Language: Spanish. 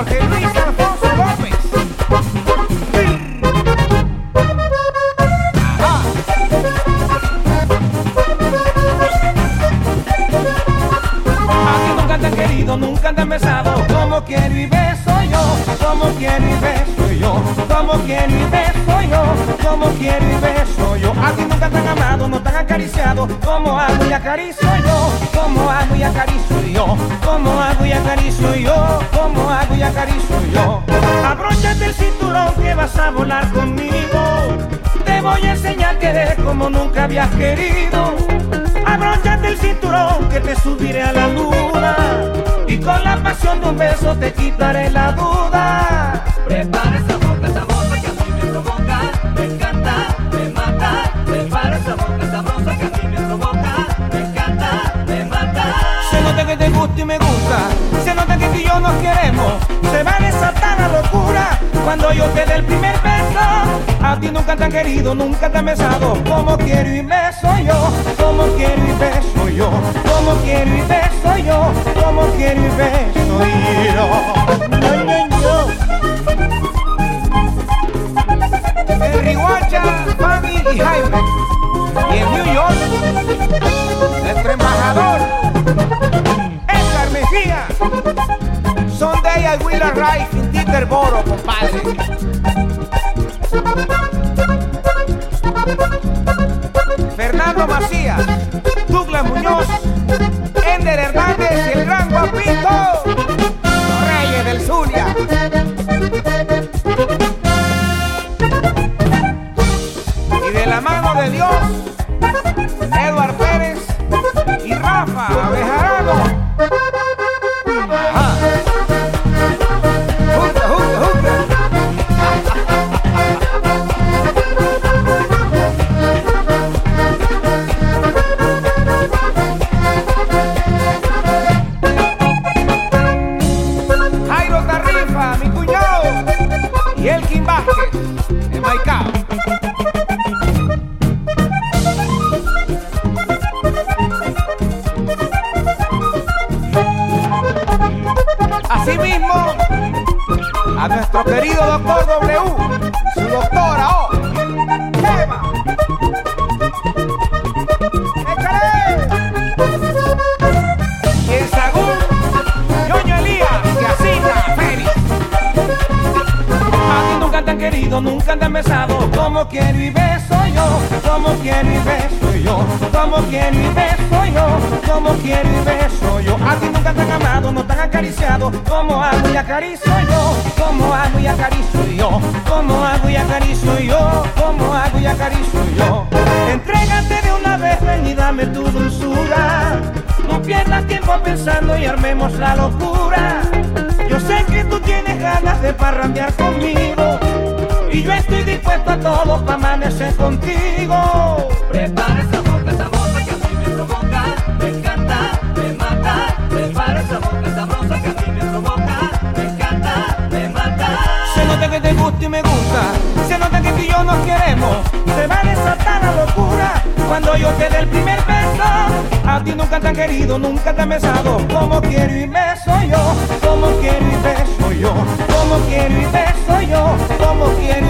Jorge Luis nunca te han querido, nunca te han besado. Como quiero y beso yo Como quiero y beso yo. Como quiero y beso yo Como quiero y beso yo. A ti nunca te amado, no te han acariciado. Como hago y acaricio yo Como hago y acaricio yo. Como hago y acaricio acaricio yo. Abróchate el cinturón que vas a volar conmigo. Te voy a enseñar que eres como nunca habías querido. Abróchate el cinturón que te subiré a la luna. Y con la pasión de un beso te quitaré la duda Se va a desatar la locura Cuando yo te dé el primer beso. A ti nunca te han querido, nunca te han besado. Como quiero y beso yo Como quiero y beso yo. Como quiero y beso yo Como quiero y beso yo. En y Jaime. Y en New York Sunday I will arrive in Teterboro, compadre. Fernando Macías, Douglas Muñoz, Ender Hernández el gran guapito. Reyes del Zulia. Y de la mano de Dios, Eduard Pérez y Rafa A nuestro querido doctor W, su doctora O. Eva. ¡Échale! Y en Sagún, y Félix. A ti nunca te han querido, nunca te besado Como quiero y beso yo Como quiero y beso yo Como quiero y beso yo Como quiero y beso yo A ti no te han acariciado Como hago y acaricio yo Como hago y acaricio yo Como hago y acaricio yo Como hago y acaricio yo. Entrégate de una vez, ven y dame tu dulzura. No pierdas tiempo pensando y armemos la locura. Yo sé que tú tienes ganas de parrandear conmigo Y yo estoy dispuesto a todo para amanecer contigo gusta y me gusta. Se nota que tú y yo nos queremos. Se va a desatar la locura Cuando yo te dé el primer beso. A ti nunca te han querido, nunca te han besado. Como quiero y beso yo Como quiero y beso yo Como quiero y beso yo Como quiero y yo Eso jamás